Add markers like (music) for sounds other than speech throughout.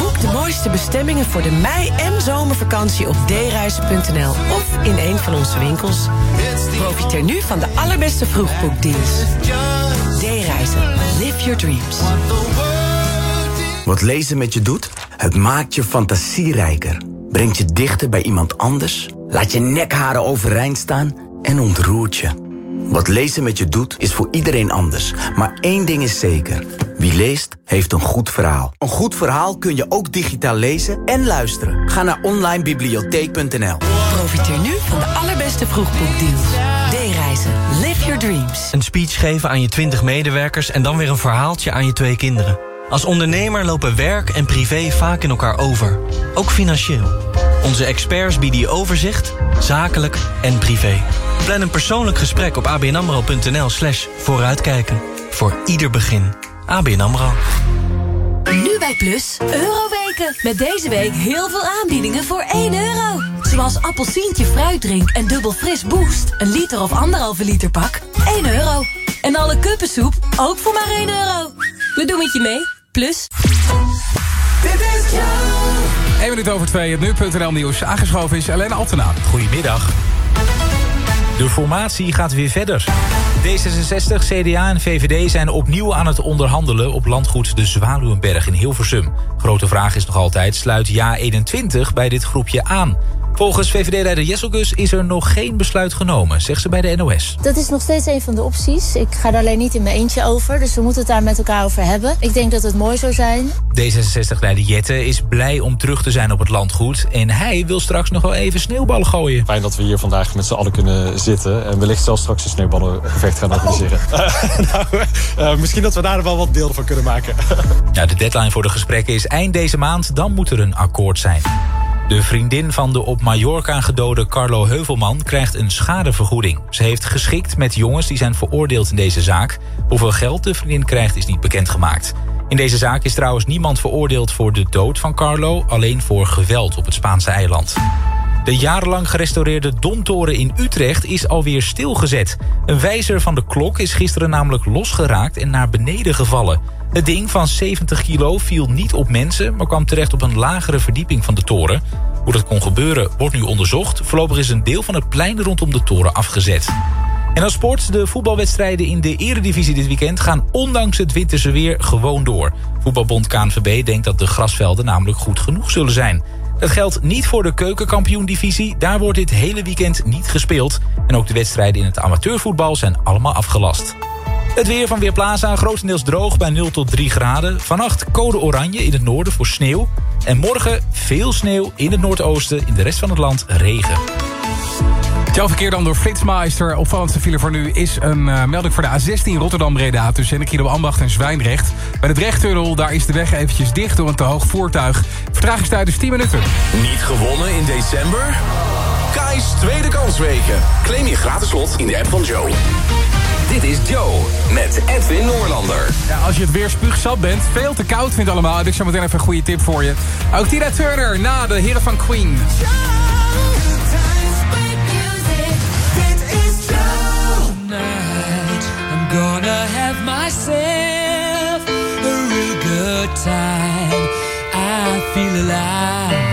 Boek de mooiste bestemmingen voor de mei- en zomervakantie op dereizen.nl of in een van onze winkels. Profiteer nu van de allerbeste vroegboekdeals. D-reizen. Live your dreams. Wat lezen met je doet? Het maakt je fantasierijker. Brengt je dichter bij iemand anders. Laat je nekharen overeind staan en ontroert je. Wat lezen met je doet, is voor iedereen anders. Maar één ding is zeker. Wie leest, heeft een goed verhaal. Een goed verhaal kun je ook digitaal lezen en luisteren. Ga naar onlinebibliotheek.nl Profiteer nu van de allerbeste vroegboekdeals. D-reizen. Live your dreams. Een speech geven aan je 20 medewerkers en dan weer een verhaaltje aan je twee kinderen. Als ondernemer lopen werk en privé vaak in elkaar over. Ook financieel. Onze experts bieden je overzicht, zakelijk en privé. Plan een persoonlijk gesprek op abnamro.nl slash vooruitkijken. Voor ieder begin. ABN AMRO. Nu bij Plus, Euroweken. Met deze week heel veel aanbiedingen voor 1 euro. Zoals appelsientje fruitdrink en dubbel fris boost. Een liter of anderhalve liter pak. 1 euro. En alle kuppensoep ook voor maar 1 euro. We doen het je mee. Plus. Dit is Joe. 1 minuut over 2, het nu.nl nieuws. Aangeschoven is Helene Altena. Goedemiddag. De formatie gaat weer verder. D66, CDA en VVD zijn opnieuw aan het onderhandelen... op landgoed de Zwaluwenberg in Hilversum. Grote vraag is nog altijd, sluit JA21 bij dit groepje aan? Volgens VVD-leider Jesselgus is er nog geen besluit genomen, zegt ze bij de NOS. Dat is nog steeds een van de opties. Ik ga daar alleen niet in mijn eentje over, dus we moeten het daar met elkaar over hebben. Ik denk dat het mooi zou zijn. D66-leider Jette is blij om terug te zijn op het landgoed... en hij wil straks nog wel even sneeuwballen gooien. Fijn dat we hier vandaag met z'n allen kunnen zitten... en wellicht zelfs straks een sneeuwballengevecht gaan organiseren. (laughs) nou, uh, misschien dat we daar wel wat beelden van kunnen maken. ja, de deadline voor de gesprekken is eind deze maand, dan moet er een akkoord zijn. De vriendin van de op Mallorca gedode Carlo Heuvelman krijgt een schadevergoeding. Ze heeft geschikt met jongens die zijn veroordeeld in deze zaak. Hoeveel geld de vriendin krijgt is niet bekendgemaakt. In deze zaak is trouwens niemand veroordeeld voor de dood van Carlo... alleen voor geweld op het Spaanse eiland. De jarenlang gerestaureerde Domtoren in Utrecht is alweer stilgezet. Een wijzer van de klok is gisteren namelijk losgeraakt en naar beneden gevallen. Het ding van 70 kilo viel niet op mensen... maar kwam terecht op een lagere verdieping van de toren. Hoe dat kon gebeuren wordt nu onderzocht. Voorlopig is een deel van het plein rondom de toren afgezet. En als sport, de voetbalwedstrijden in de eredivisie dit weekend... gaan ondanks het winterse weer gewoon door. Voetbalbond KNVB denkt dat de grasvelden namelijk goed genoeg zullen zijn. Dat geldt niet voor de keukenkampioen-divisie. Daar wordt dit hele weekend niet gespeeld. En ook de wedstrijden in het amateurvoetbal zijn allemaal afgelast. Het weer van Weerplaza grotendeels droog bij 0 tot 3 graden. Vannacht code oranje in het noorden voor sneeuw. En morgen veel sneeuw in het noordoosten. In de rest van het land regen. Jouw verkeer dan door Flitsmeister. Opvallendste file voor nu is een uh, melding voor de A16 Rotterdam-Breda... tussen Kilo Ambacht en Zwijndrecht. Bij de Drechttunnel daar is de weg eventjes dicht door een te hoog voertuig. Vertragingstijd is 10 minuten. Niet gewonnen in december? Kai's tweede kansweken. Claim je gratis slot in de app van Joe. Dit is Joe met Edwin Noorlander. Ja, als je het weer spuugzat bent, veel te koud vindt allemaal... heb ik zo meteen even een goede tip voor je. Ook Tina Turner na de heren van Queen. gonna have myself a real good time. I feel alive.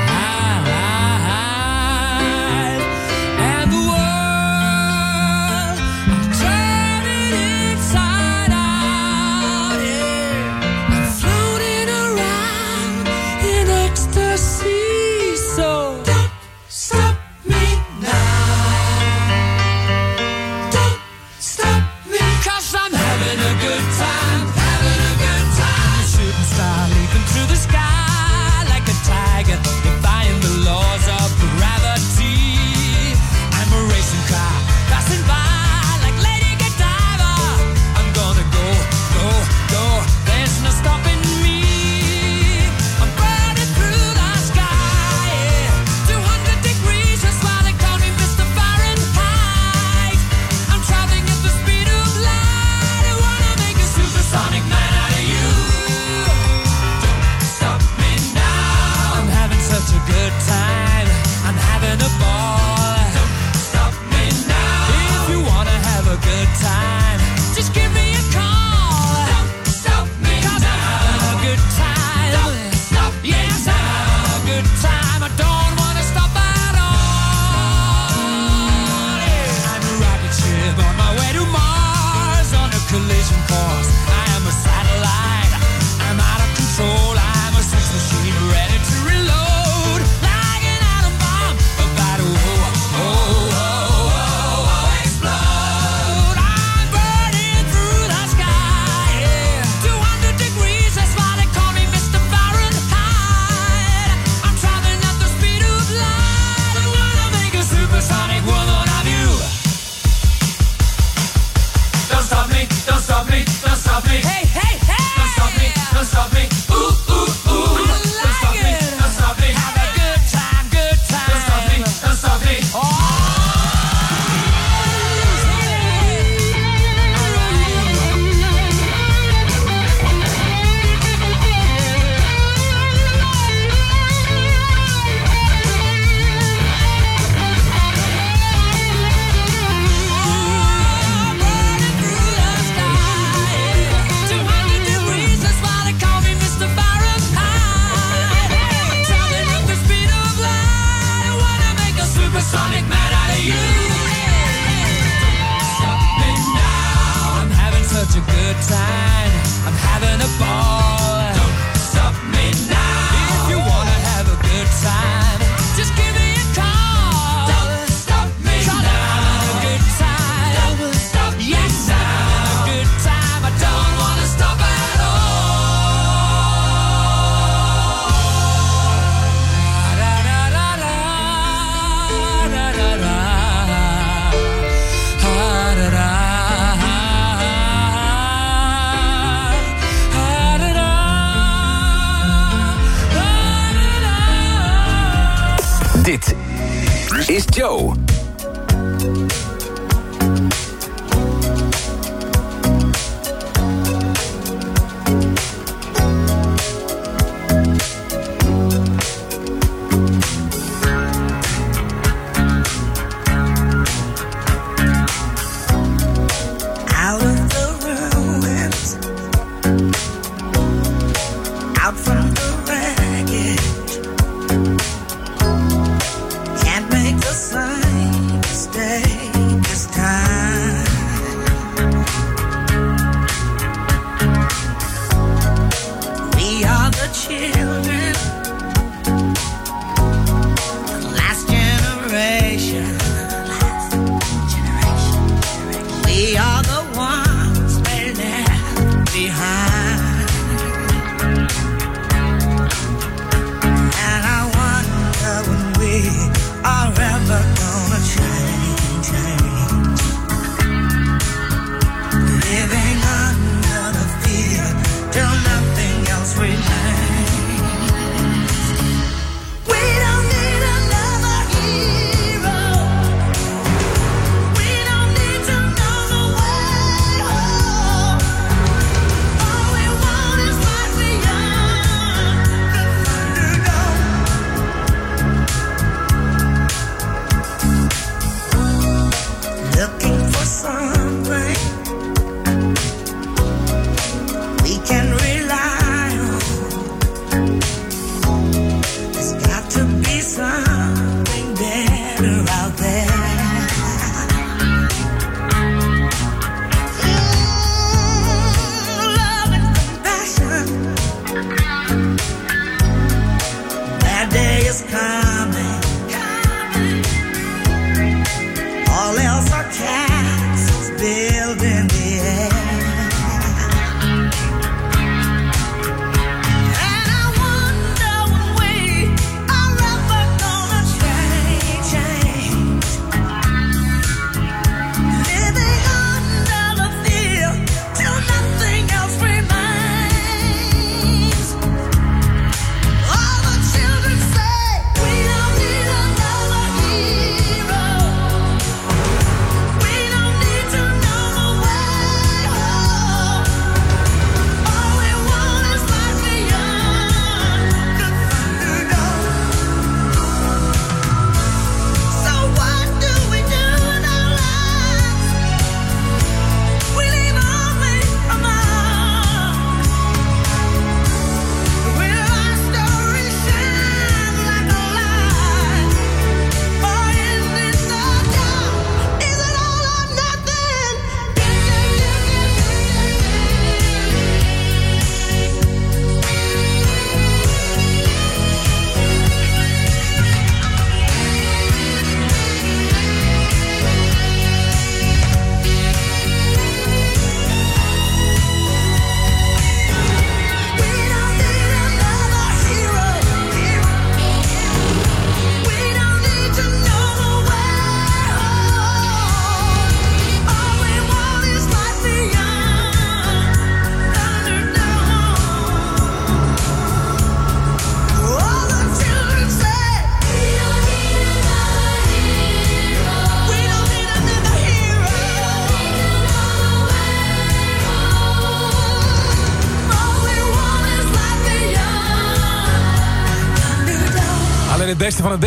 Out from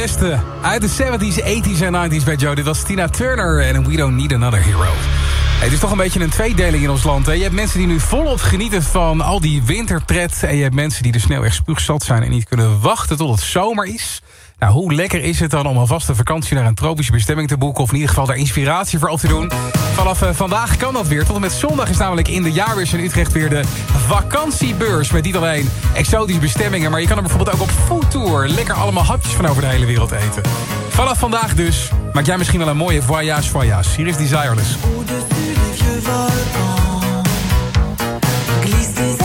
beste. Uit de 70s, 80s en 90s bij Joe. Dit was Tina Turner en We Don't Need Another Hero. Het is toch een beetje een tweedeling in ons land. Je hebt mensen die nu volop genieten van al die winterpret... en je hebt mensen die de sneeuw echt spuugzat zijn... en niet kunnen wachten tot het zomer is. Nou, hoe lekker is het dan om alvast een vakantie naar een tropische bestemming te boeken... of in ieder geval daar inspiratie voor op te doen? Vanaf eh, vandaag kan dat weer. Tot en met zondag is namelijk in de jaarwis in Utrecht weer de vakantiebeurs. Met niet alleen exotische bestemmingen... maar je kan er bijvoorbeeld ook op foodtour... lekker allemaal hapjes van over de hele wereld eten. Vanaf vandaag dus maak jij misschien wel een mooie voyage voyage. Hier is Desireless. Au-dessus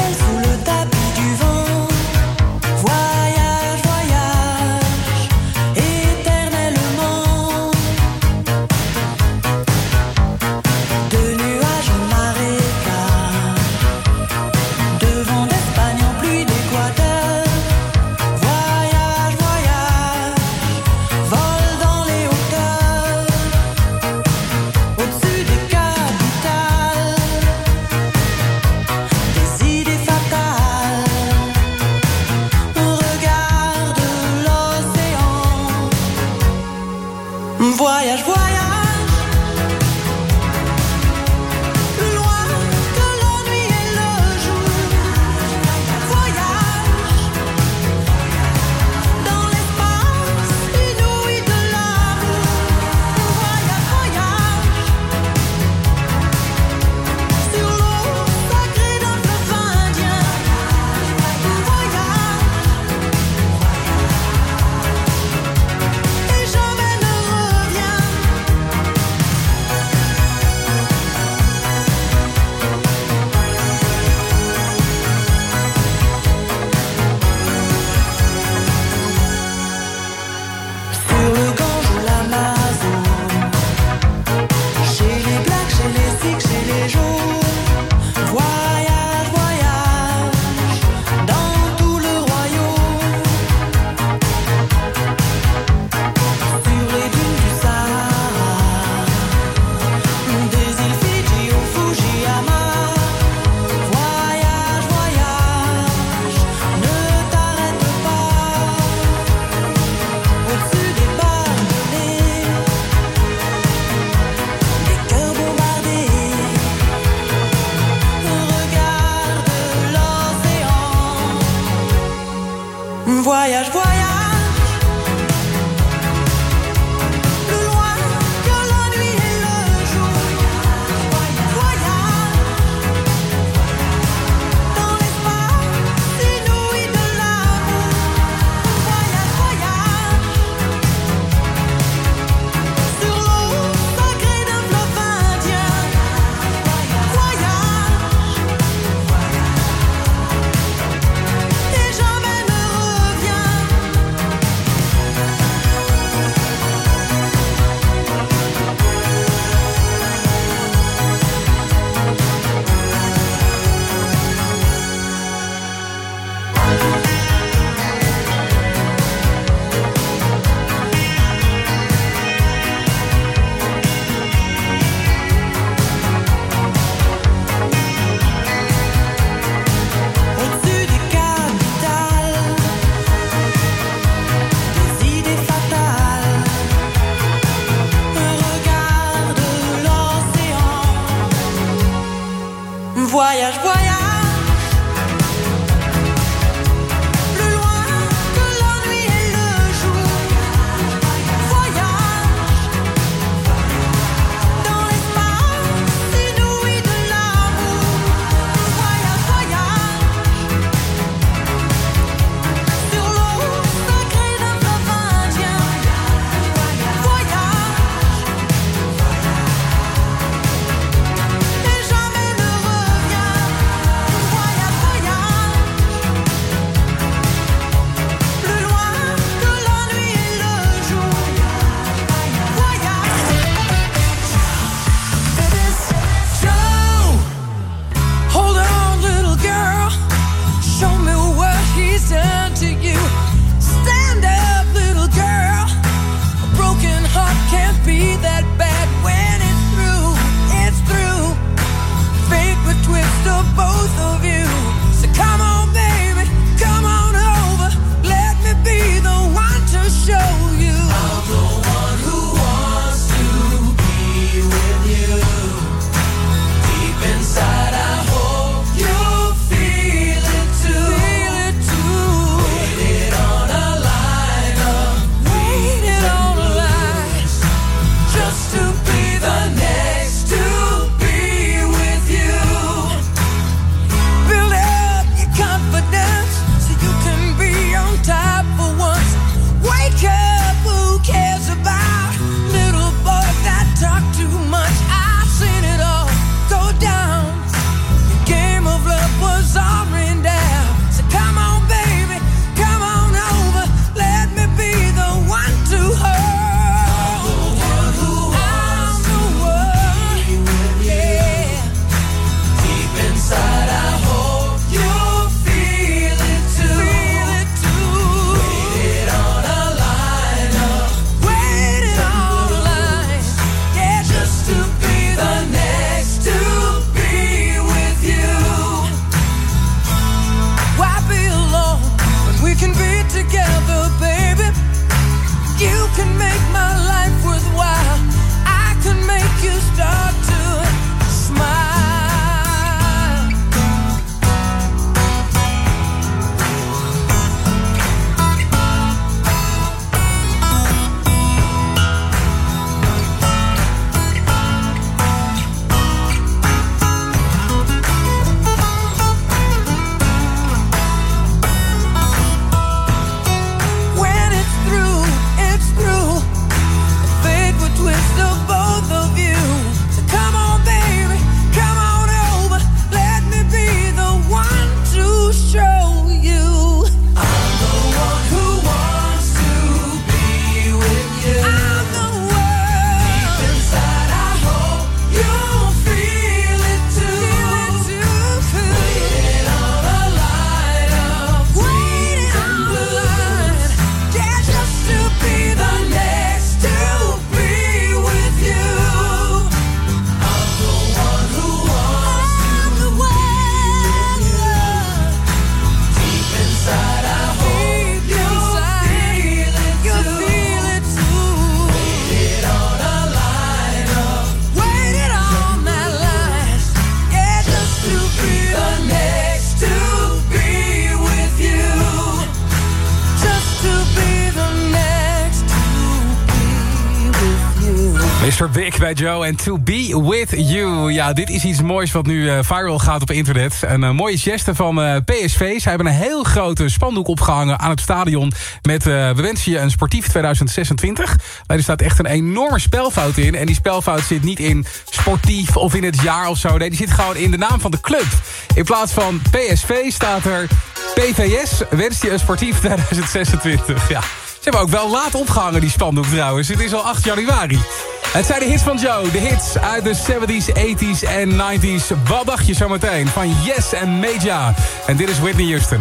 Mr. Big bij Joe en To Be With You. Ja, dit is iets moois wat nu eh, viral gaat op internet. Een eh, mooie geste van eh, PSV. Ze hebben een heel grote spandoek opgehangen aan het stadion... met we wensen je een sportief 2026. Maar er staat echt een enorme spelfout in. En die spelfout zit niet in sportief of in het jaar of zo. Nee, die zit gewoon in de naam van de club. In plaats van PSV staat er... PVS wenst je een sportief 2026. Ja. Ze hebben ook wel laat opgehangen, die spandoek trouwens. Het is al 8 januari. Het zijn de hits van Joe. De hits uit de 70s, 80s en 90s. Wat dacht je zometeen van Yes en Meja? En dit is Whitney Houston.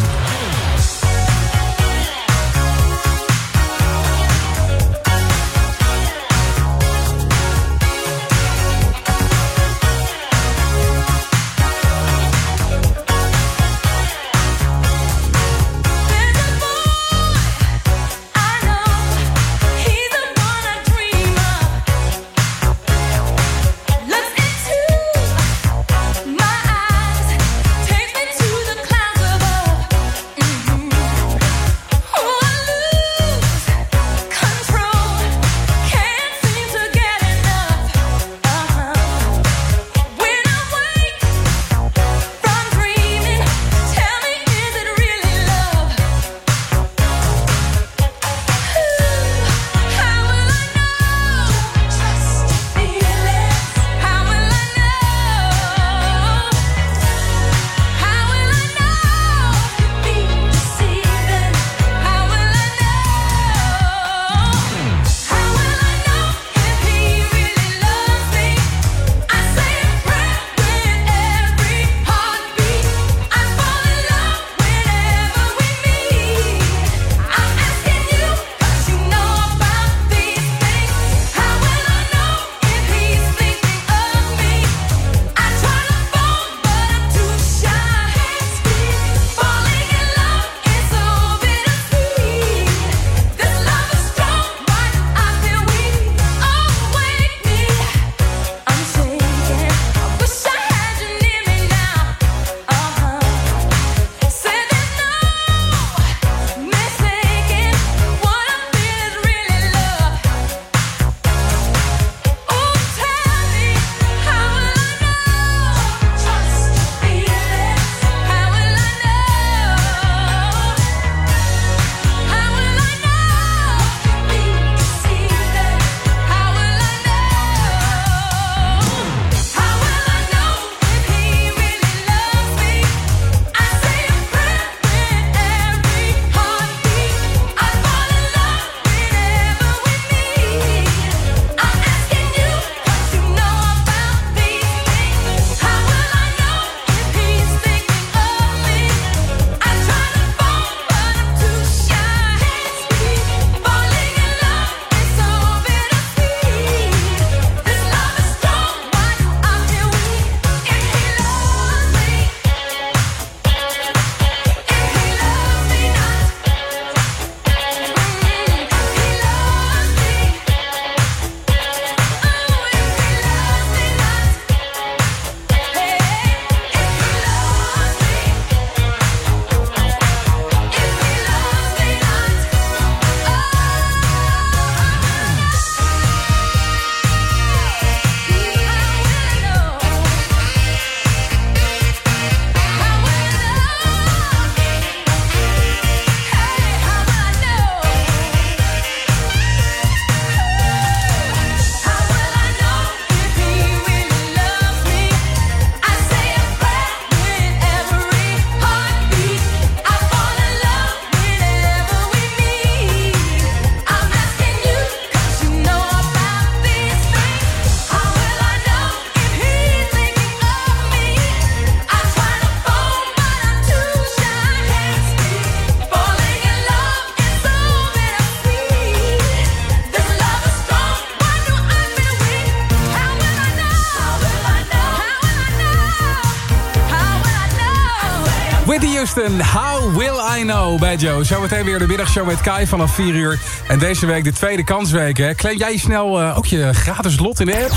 Bij Joe. Zometeen weer de middagshow met Kai vanaf 4 uur. En deze week de tweede kansweek. Hè. Claim jij snel eh, ook je gratis lot in de app?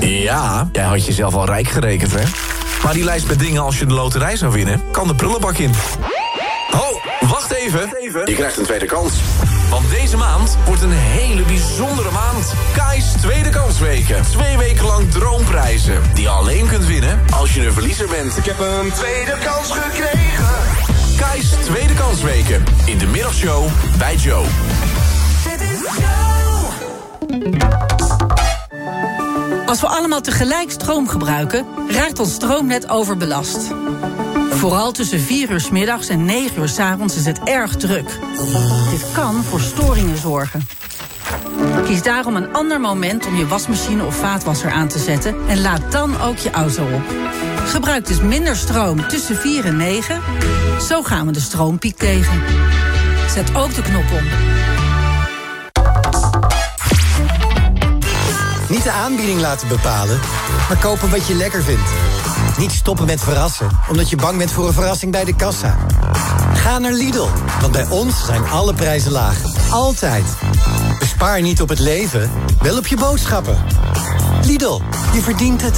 Ja, jij had jezelf al rijk gerekend, hè? Maar die lijst met dingen als je de loterij zou winnen... kan de prullenbak in. Ho, wacht even. Je krijgt een tweede kans. Want deze maand wordt een hele bijzondere maand. Kai's Tweede Kansweken. Twee weken lang droomprijzen. Die je alleen kunt winnen als je een verliezer bent. Ik heb een tweede kans gekregen. Kai's Tweede Kansweken. In de middagshow bij Joe. Als we allemaal tegelijk stroom gebruiken, raakt ons stroomnet overbelast. Vooral tussen 4 uur 's middags en 9 uur 's avonds is het erg druk. Dit kan voor storingen zorgen. Kies daarom een ander moment om je wasmachine of vaatwasser aan te zetten en laad dan ook je auto op. Gebruik dus minder stroom tussen 4 en 9. Zo gaan we de stroompiek tegen. Zet ook de knop om. Niet de aanbieding laten bepalen, maar kopen wat je lekker vindt. Niet stoppen met verrassen, omdat je bang bent voor een verrassing bij de kassa. Ga naar Lidl, want bij ons zijn alle prijzen laag. Altijd. Bespaar niet op het leven, wel op je boodschappen. Lidl, je verdient het.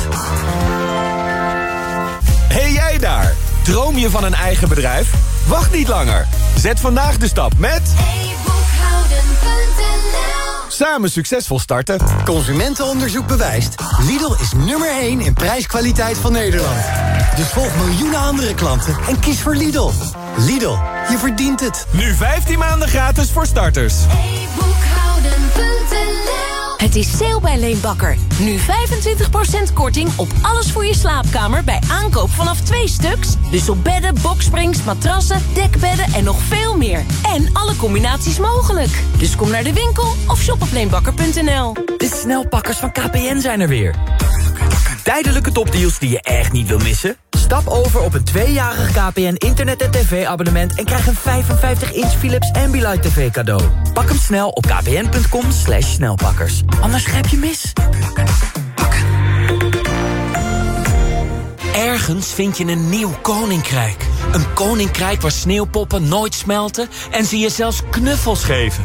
Hey jij daar! Droom je van een eigen bedrijf? Wacht niet langer. Zet vandaag de stap met... Samen succesvol starten. Consumentenonderzoek bewijst. Lidl is nummer 1 in prijskwaliteit van Nederland. Dus volg miljoenen andere klanten en kies voor Lidl. Lidl, je verdient het. Nu 15 maanden gratis voor starters. Het is sale bij Leenbakker. Nu 25% korting op alles voor je slaapkamer bij aankoop vanaf twee stuks. Dus op bedden, boksprings, matrassen, dekbedden en nog veel meer. En alle combinaties mogelijk. Dus kom naar de winkel of shop op leenbakker.nl. De snelpakkers van KPN zijn er weer. Tijdelijke topdeals die je echt niet wil missen? Stap over op een tweejarig KPN internet- en tv-abonnement... en krijg een 55-inch Philips Ambilight TV cadeau. Pak hem snel op kpn.com snelpakkers. Anders grijp je mis. Ergens vind je een nieuw koninkrijk. Een koninkrijk waar sneeuwpoppen nooit smelten... en ze je zelfs knuffels geven.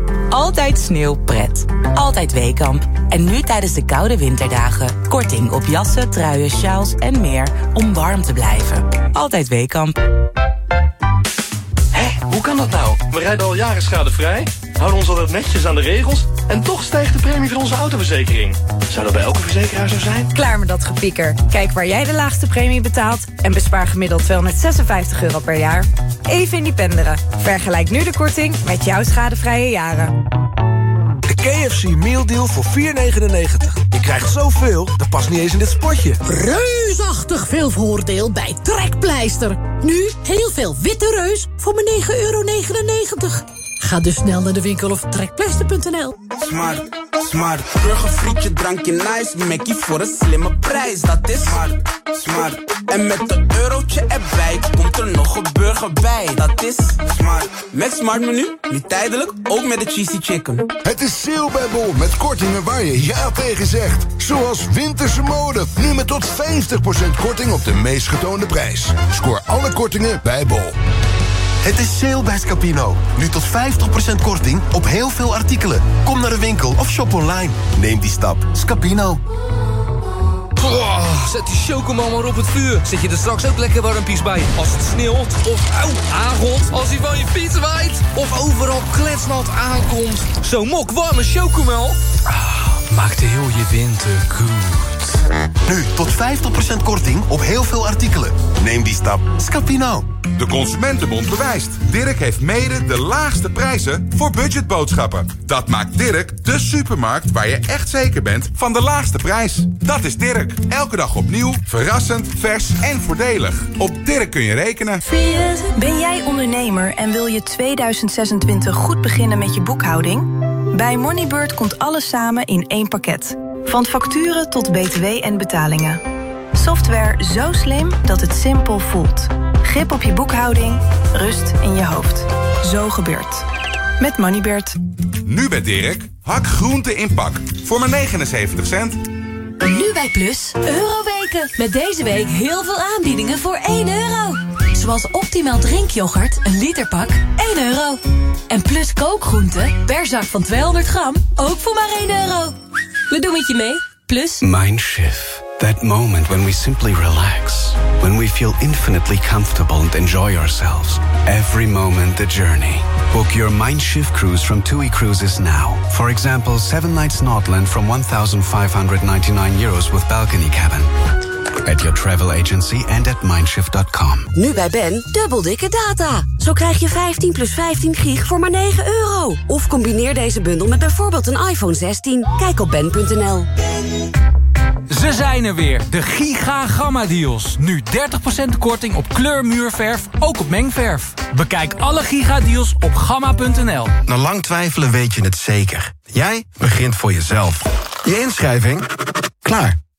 altijd sneeuwpret, altijd Weekamp. En nu tijdens de koude winterdagen. Korting op jassen, truien, sjaals en meer om warm te blijven. Altijd Weekamp. Hé, hoe kan dat nou? We rijden al jaren schadevrij, houden ons altijd netjes aan de regels... en toch stijgt de premie van onze autoverzekering. Zou dat bij elke verzekeraar zo zijn? Klaar met dat gepieker. Kijk waar jij de laagste premie betaalt en bespaar gemiddeld 256 euro per jaar. Even independeren. Vergelijk nu de korting met jouw schadevrije jaren. De KFC Meal Deal voor 4,99. Je krijgt zoveel, dat past niet eens in dit spotje. Reusachtig veel voordeel bij Trekpleister. Nu heel veel witte reus voor maar 9,99 euro. Ga dus snel naar de winkel of trekpleister.nl. Smart, smart. Burgerfrietje, drankje nice. Mackie voor een slimme prijs, dat is smart, smart. En met een eurotje erbij komt er nog een burger bij, dat is smart. Met Smart menu, nu tijdelijk, ook met de cheesy chicken. Het is sale bij Bol met kortingen waar je ja tegen zegt. Zoals winterse mode. Nu met tot 50% korting op de meest getoonde prijs. Scoor alle kortingen bij Bol. Het is sale bij Scapino. Nu tot 50% korting op heel veel artikelen. Kom naar de winkel of shop online. Neem die stap. Scapino. Zet die chocomel maar op het vuur. Zet je er straks ook lekker warmpies bij. Als het sneeuwt of auw, aangot. Als hij van je fiets waait. Of overal kletsnat aankomt. Zo'n mok warme chocomel. Ah, maakt heel je winter goed. Nu tot 50% korting op heel veel artikelen. Neem die stap. Scapino. De Consumentenbond bewijst. Dirk heeft mede de laagste prijzen voor budgetboodschappen. Dat maakt Dirk de supermarkt waar je echt zeker bent van de laagste prijs. Dat is Dirk. Elke dag opnieuw, verrassend, vers en voordelig. Op Dirk kun je rekenen. Ben jij ondernemer en wil je 2026 goed beginnen met je boekhouding? Bij Moneybird komt alles samen in één pakket. Van facturen tot btw en betalingen. Software zo slim dat het simpel voelt. Grip op je boekhouding, rust in je hoofd. Zo gebeurt. Met Moneybird. Nu bij Dirk, hak groente in pak. Voor maar 79 cent. Nu bij Plus, Euroweken. Met deze week heel veel aanbiedingen voor 1 euro. Zoals optimaal drinkyoghurt, een literpak, 1 euro. En Plus kookgroenten, per zak van 200 gram, ook voor maar 1 euro. We doen je mee, Plus. Mindshift. That moment when we simply relax. When we feel infinitely comfortable and enjoy ourselves. Every moment the journey. Book your Mindshift cruise from TUI Cruises now. For example, 7 nights Nordland from 1,599 euros with balcony cabin. At your travel agency and at mindshift.com. Nu bij Ben, dubbel dikke data. Zo krijg je 15 plus 15 gig voor maar 9 euro. Of combineer deze bundel met bijvoorbeeld een iPhone 16. Kijk op ben.nl. Ze zijn er weer, de Giga Gamma Deals. Nu 30% korting op kleurmuurverf, ook op mengverf. Bekijk alle Giga Deals op gamma.nl. Na lang twijfelen weet je het zeker. Jij begint voor jezelf. Je inschrijving? Klaar.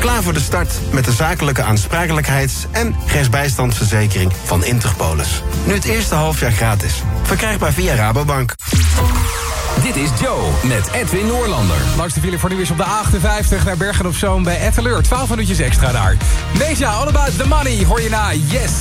Klaar voor de start met de zakelijke aansprakelijkheids- en rechtsbijstandsverzekering van Interpolis. Nu het eerste halfjaar gratis. Verkrijgbaar via Rabobank. Dit is Joe met Edwin Noorlander. Langs de file voor nu is op de 58 naar Bergen op Zoom bij Etteleur. 12 minuutjes extra daar. Meja, all about the money, hoor je na. Yes.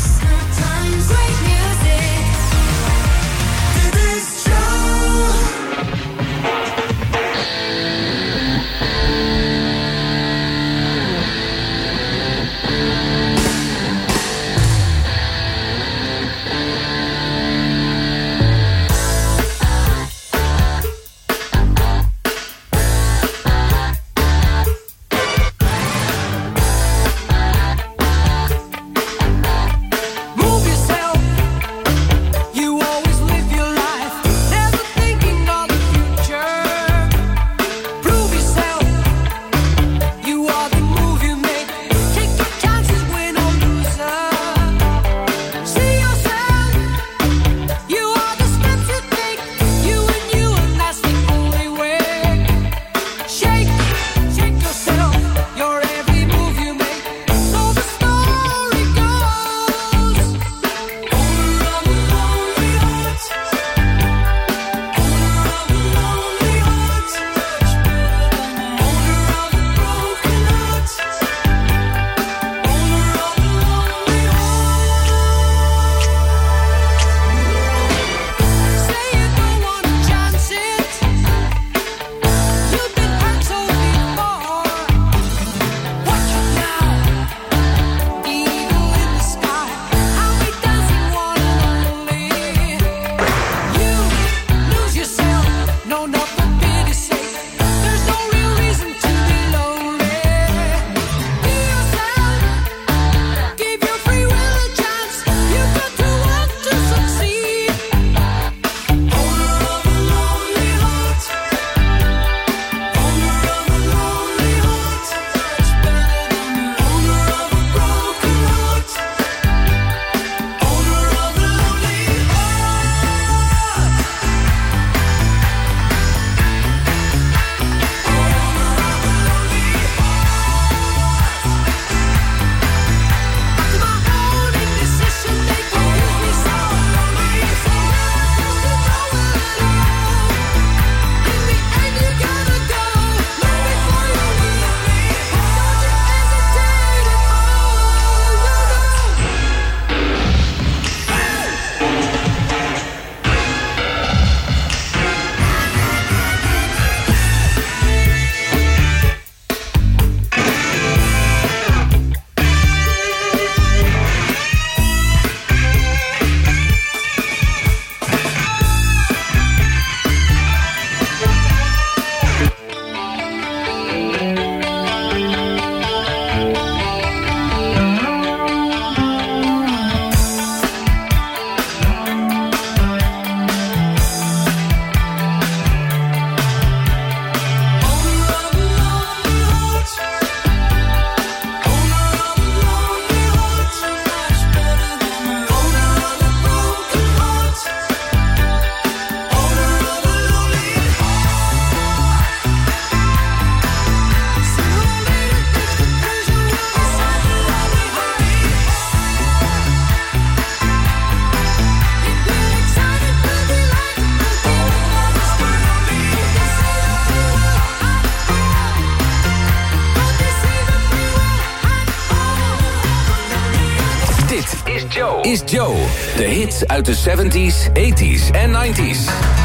uit de 70s, 80s en 90s.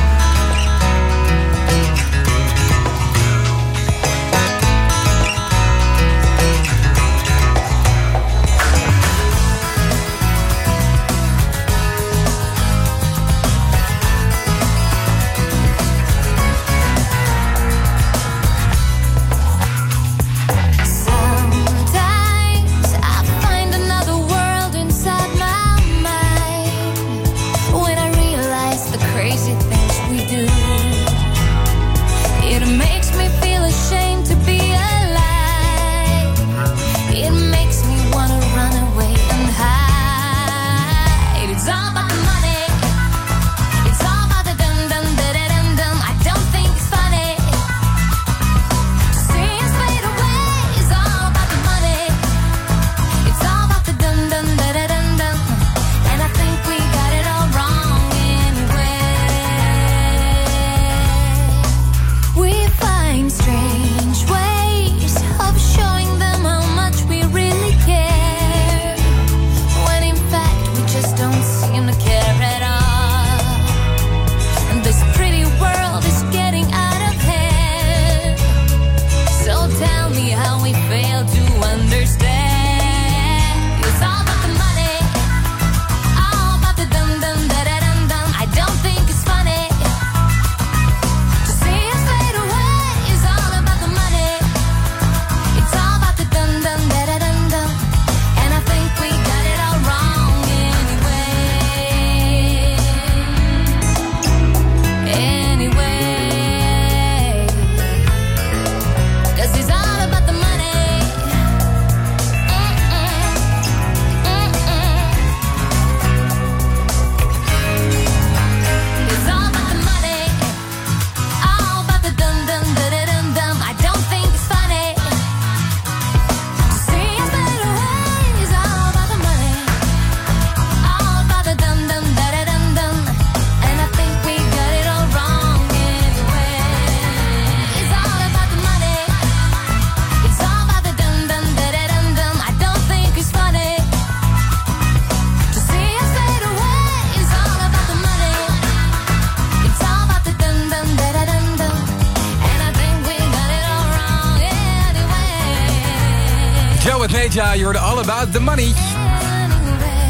ja Je hoorde all about money.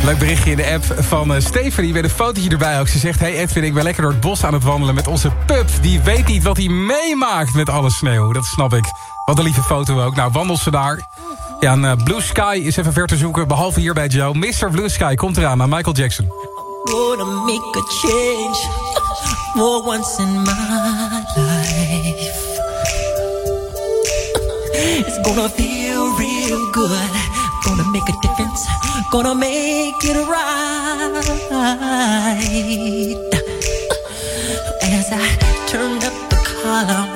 Leuk berichtje in de app van eh, Stephanie met een fotootje erbij ook. Ze zegt, hey Edwin, ik ben lekker door het bos aan het wandelen met onze pup. Die weet niet wat hij meemaakt met alle sneeuw. Dat snap ik. Wat een lieve foto ook. Nou, wandel ze daar. Ja, een eh, Blue Sky is even ver te zoeken, behalve hier bij Joe. Mr. Blue Sky komt eraan aan Michael Jackson. Wanna make a change for once in my life. (laughs) It's gonna be feel good. Gonna make a difference. Gonna make it right. As I turned up the collar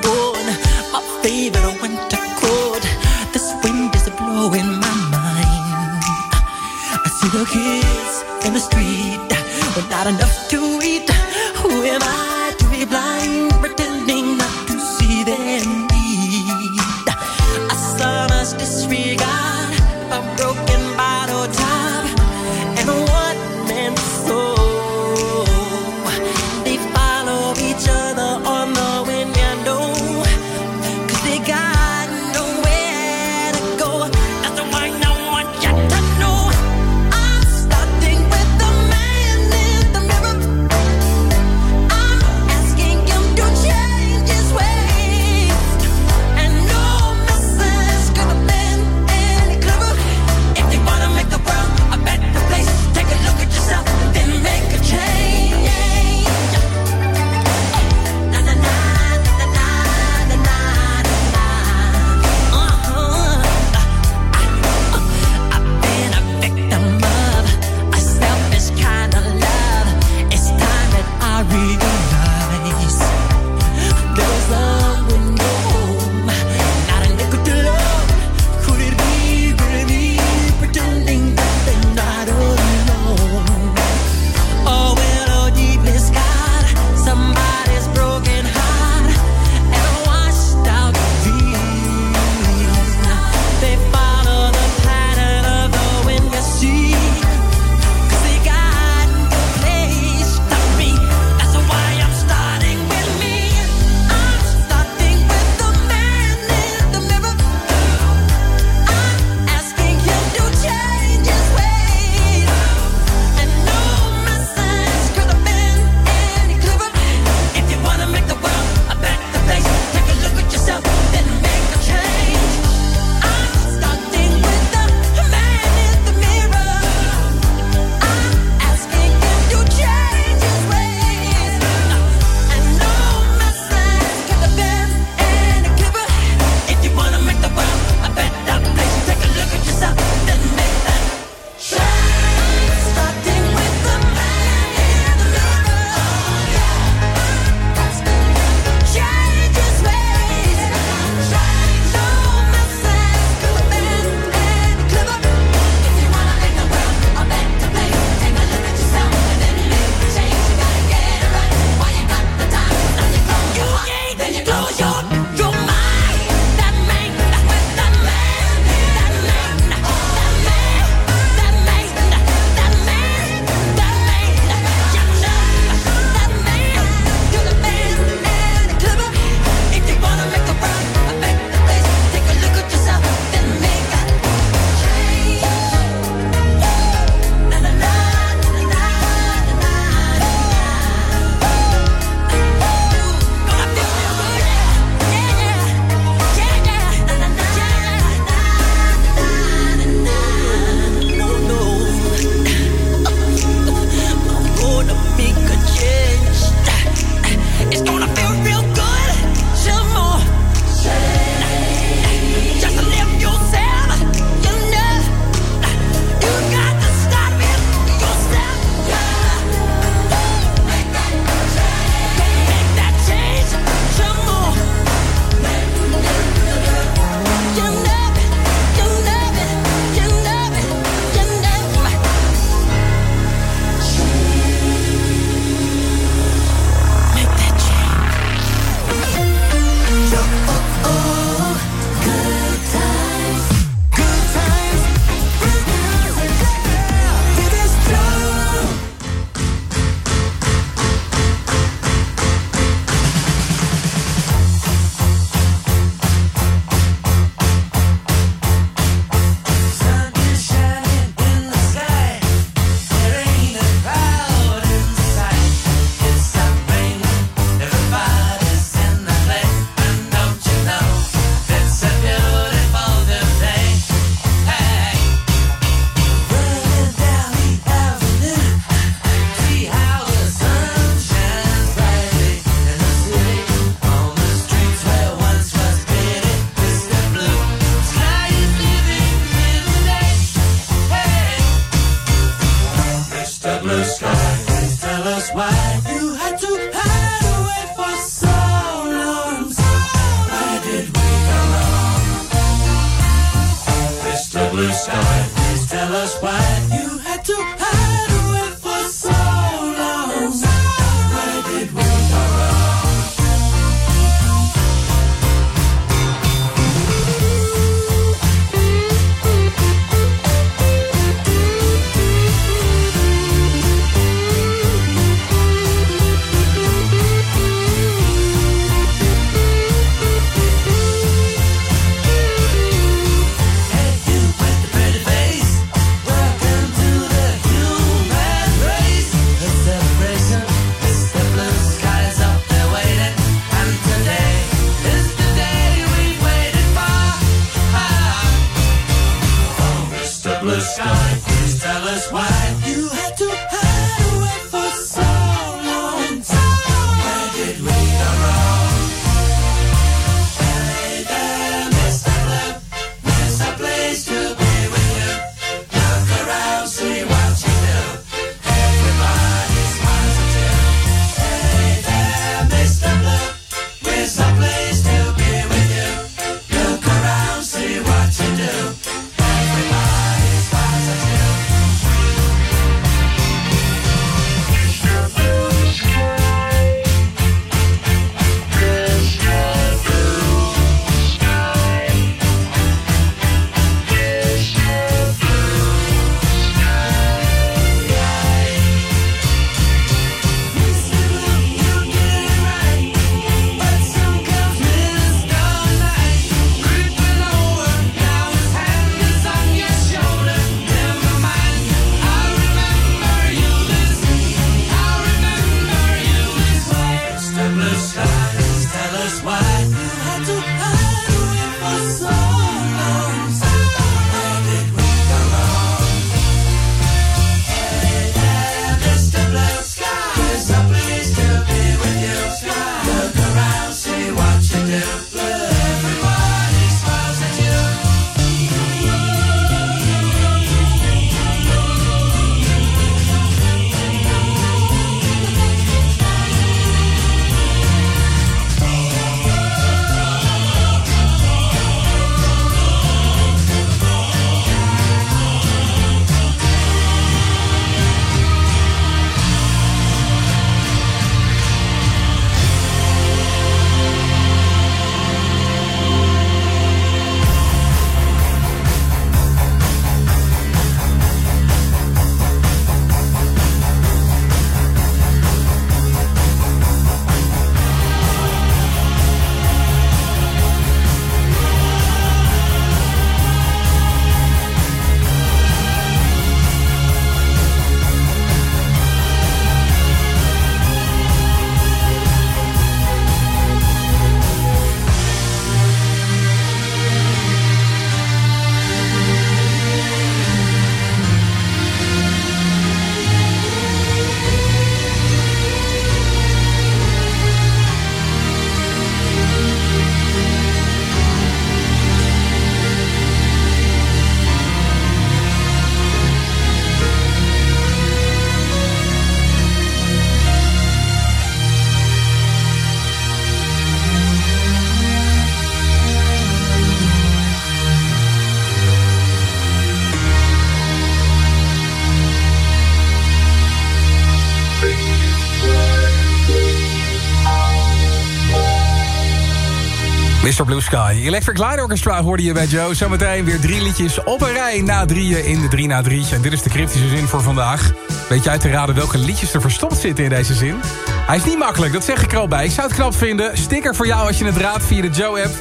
Blue Sky. Electric Light Orchestra hoorde je bij Joe. Zometeen weer drie liedjes op een rij na drieën in de 3 na 3. En dit is de cryptische zin voor vandaag. Weet je uit te raden welke liedjes er verstopt zitten in deze zin? Hij is niet makkelijk, dat zeg ik er al bij. Ik zou het knap vinden. Sticker voor jou als je het raadt via de Joe-app.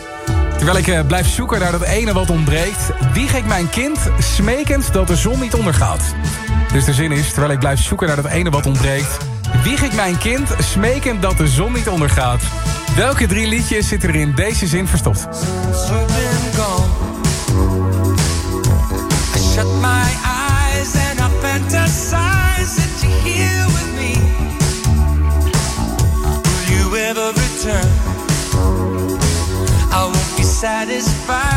Terwijl ik eh, blijf zoeken naar dat ene wat ontbreekt. Wieg ik mijn kind, smekend dat de zon niet ondergaat. Dus de zin is, terwijl ik blijf zoeken naar dat ene wat ontbreekt... wieg ik mijn kind, smekend dat de zon niet ondergaat. Welke drie liedjes zitten er in deze zin verstopt? Since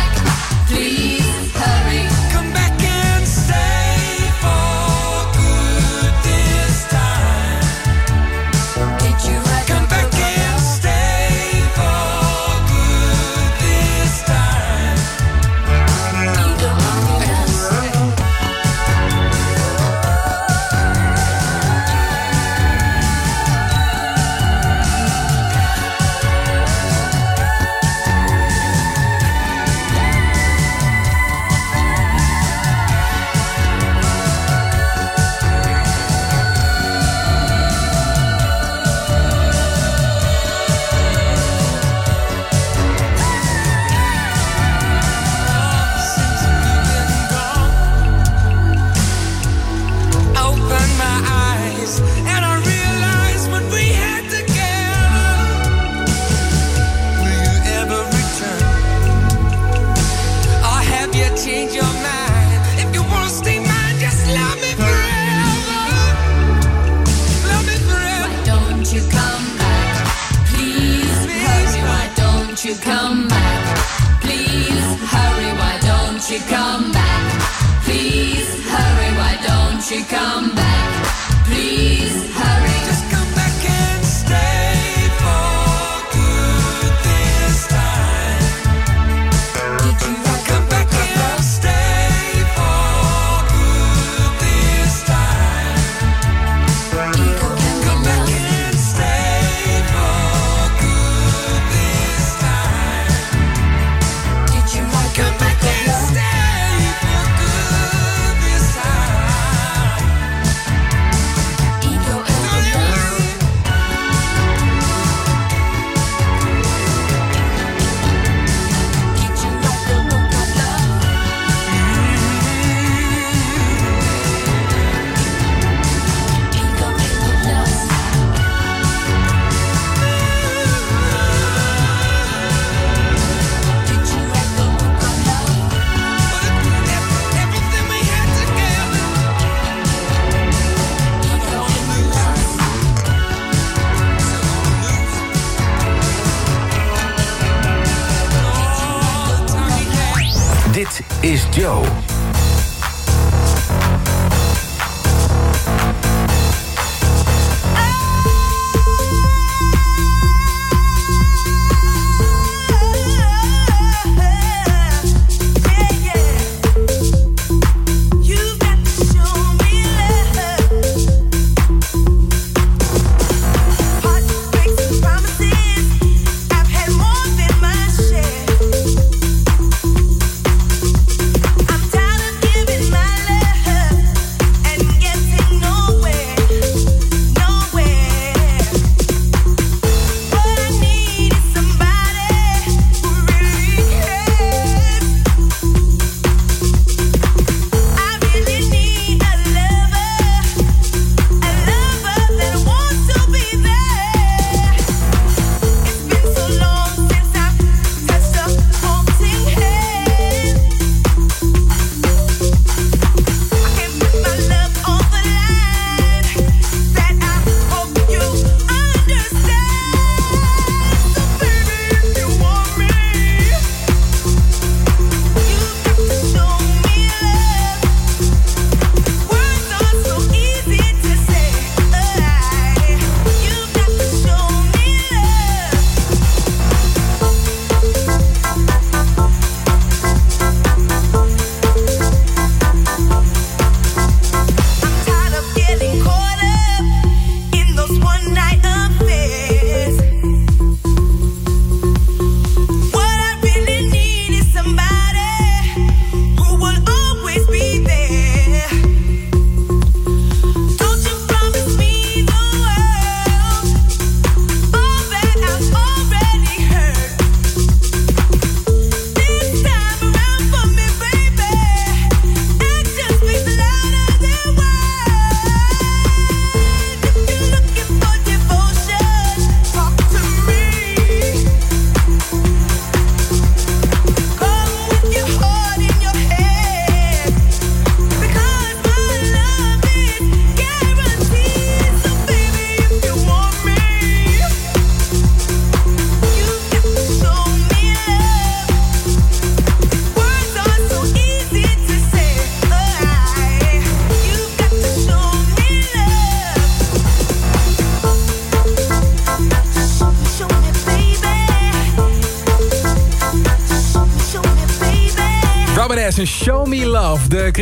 is Joe.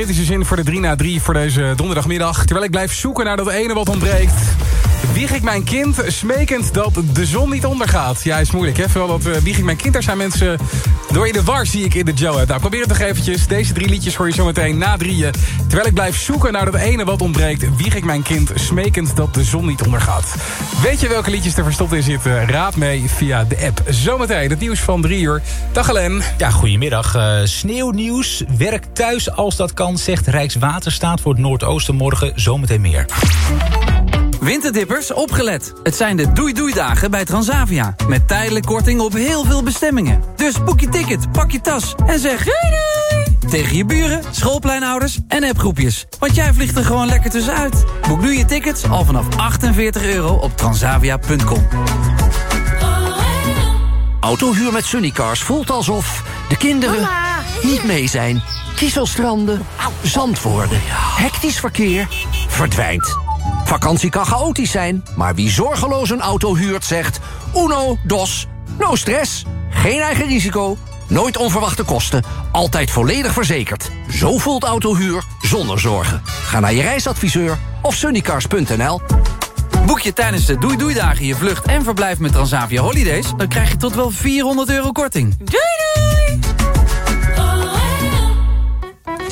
Kritische zin voor de 3 na 3 voor deze donderdagmiddag. Terwijl ik blijf zoeken naar dat ene wat ontbreekt. Wieg ik mijn kind, smekend dat de zon niet ondergaat. Ja, is moeilijk, hè? Vooral dat uh, wieg ik mijn kind, daar zijn mensen door in de war, zie ik in de Joe. Nou, probeer het nog eventjes. Deze drie liedjes hoor je zometeen na drieën. Terwijl ik blijf zoeken naar dat ene wat ontbreekt... wieg ik mijn kind, smekend dat de zon niet ondergaat. Weet je welke liedjes er verstopt in zitten? Raad mee via de app. Zometeen het nieuws van drie uur. Dag. Ja, goedemiddag. Uh, sneeuwnieuws. Werk thuis als dat kan, zegt Rijkswaterstaat voor het Noordoosten morgen. Zometeen meer. Winterdippers, opgelet. Het zijn de doei-doei-dagen bij Transavia. Met tijdelijk korting op heel veel bestemmingen. Dus boek je ticket, pak je tas en zeg! Tegen je buren, schoolpleinouders en appgroepjes. Want jij vliegt er gewoon lekker tussenuit. Boek nu je tickets al vanaf 48 euro op transavia.com. Autohuur met Sunnycars voelt alsof de kinderen niet mee zijn. Kieselstranden, zand worden, hectisch verkeer, verdwijnt. Vakantie kan chaotisch zijn, maar wie zorgeloos een auto huurt zegt... uno, dos, no stress, geen eigen risico, nooit onverwachte kosten... altijd volledig verzekerd. Zo voelt autohuur zonder zorgen. Ga naar je reisadviseur of sunnycars.nl. Boek je tijdens de Doei Doei Dagen je vlucht en verblijf met Transavia Holidays... dan krijg je tot wel 400 euro korting. Doei doei!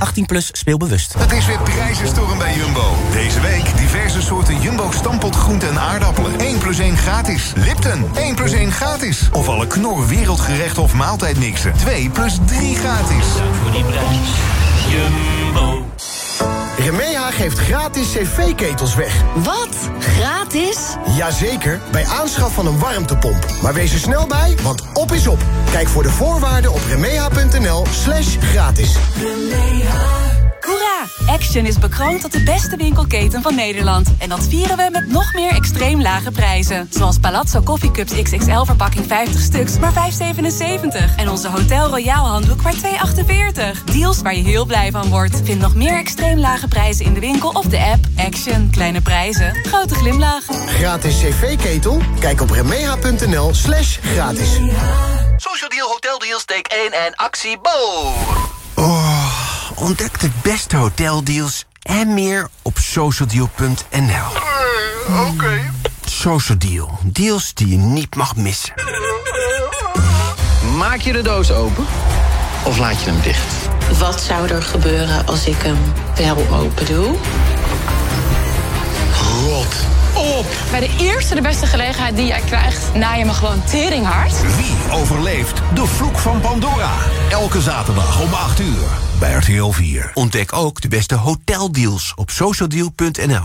18 plus speelbewust. Het is weer prijzenstorm bij Jumbo. Deze week diverse soorten Jumbo stampot groenten en aardappelen. 1 plus 1 gratis. Lipton, 1 plus 1 gratis. Of alle knor wereldgerecht of maaltijdmixen. 2 plus 3 gratis. Voor die prijs. Jumbo. Remeha geeft gratis cv-ketels weg. Wat? Gratis? Jazeker, bij aanschaf van een warmtepomp. Maar wees er snel bij, want op is op. Kijk voor de voorwaarden op remeha.nl slash gratis. Hoera! Action is bekroond tot de beste winkelketen van Nederland. En dat vieren we met nog meer extreem lage prijzen. Zoals Palazzo Coffee Cups XXL verpakking 50 stuks, maar 5,77. En onze Hotel Royal handdoek maar 2,48. Deals waar je heel blij van wordt. Vind nog meer extreem lage prijzen in de winkel of de app. Action. Kleine prijzen. Grote glimlach. Gratis cv-ketel? Kijk op remeha.nl slash gratis. Social Deal Hotel Deals take 1 en actie Bo. Ontdek de beste hoteldeals en meer op socialdeal.nl. Uh, Oké. Okay. Social Deal. Deals die je niet mag missen. Maak je de doos open of laat je hem dicht? Wat zou er gebeuren als ik hem wel open doe? Rot op! Bij de eerste de beste gelegenheid die jij krijgt, na je me gewoon teringhard. Wie overleeft de vloek van Pandora? Elke zaterdag om 8 uur bij RTL 4. Ontdek ook de beste hoteldeals op socialdeal.nl.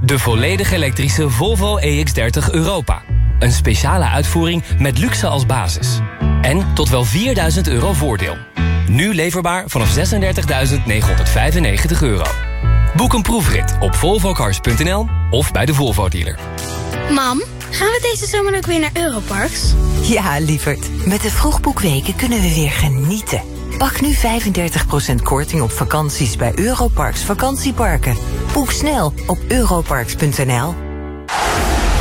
De volledig elektrische Volvo EX30 Europa. Een speciale uitvoering met luxe als basis. En tot wel 4000 euro voordeel. Nu leverbaar vanaf 36.995 euro. Boek een proefrit op volvocars.nl of bij de Volvo dealer. Mam, gaan we deze zomer ook weer naar Europarks? Ja, lieverd. Met de vroegboekweken kunnen we weer genieten. Pak nu 35% korting op vakanties bij Europarks vakantieparken. Boek snel op europarks.nl.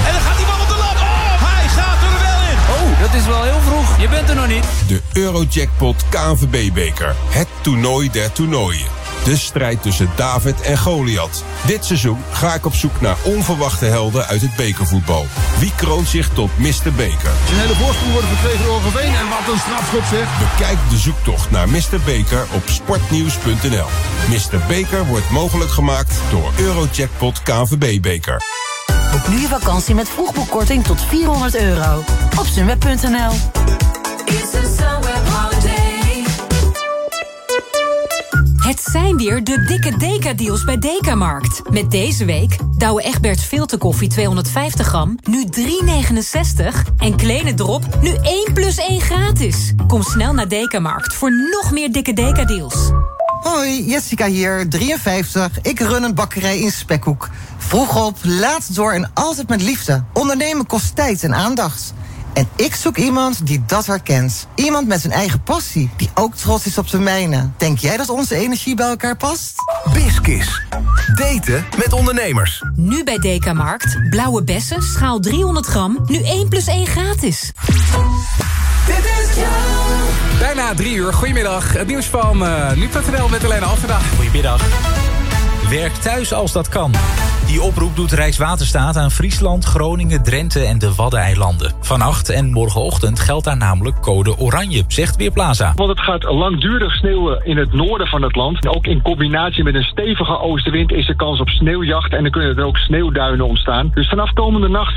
En dan gaat die bal op de lat. Oh, hij gaat er wel in. Oh, dat is wel heel vroeg. Je bent er nog niet. De Eurojackpot KNVB-beker. Het toernooi der toernooien. De strijd tussen David en Goliath. Dit seizoen ga ik op zoek naar onverwachte helden uit het bekervoetbal. Wie kroont zich tot Mr. Beker? Een hele voorsprong worden verkregen door Overveen. En wat een strafschop zeg. Bekijk de zoektocht naar Mr. Beker op sportnieuws.nl. Mr. Beker wordt mogelijk gemaakt door Eurojackpot KNVB Beker. Boek nu je vakantie met vroegboekkorting tot 400 euro. Op sunweb.nl zijn weer de dikke Deka-deals bij Dekamarkt. Met deze week Douwe Egberts filterkoffie 250 gram, nu 3,69. En Kleine Drop, nu 1 plus 1 gratis. Kom snel naar Dekamarkt voor nog meer dikke Deka-deals. Hoi, Jessica hier, 53. Ik run een bakkerij in Spekhoek. Vroeg op, laat door en altijd met liefde. Ondernemen kost tijd en aandacht. En ik zoek iemand die dat herkent. Iemand met zijn eigen passie, die ook trots is op zijn mijne. Denk jij dat onze energie bij elkaar past? Biskis. Daten met ondernemers. Nu bij Dekamarkt. Blauwe bessen, schaal 300 gram, nu 1 plus 1 gratis. Bijna drie uur. Goedemiddag. Het nieuws van uh, nu.nl met Helene Alverda. Goedemiddag. Werk thuis als dat kan. Die oproep doet Rijkswaterstaat aan Friesland, Groningen, Drenthe en de Waddeneilanden. Vannacht en morgenochtend geldt daar namelijk code oranje, zegt Weerplaza. Want het gaat langdurig sneeuwen in het noorden van het land. Ook in combinatie met een stevige oostenwind is er kans op sneeuwjacht... en dan kunnen er ook sneeuwduinen ontstaan. Dus vanaf komende nacht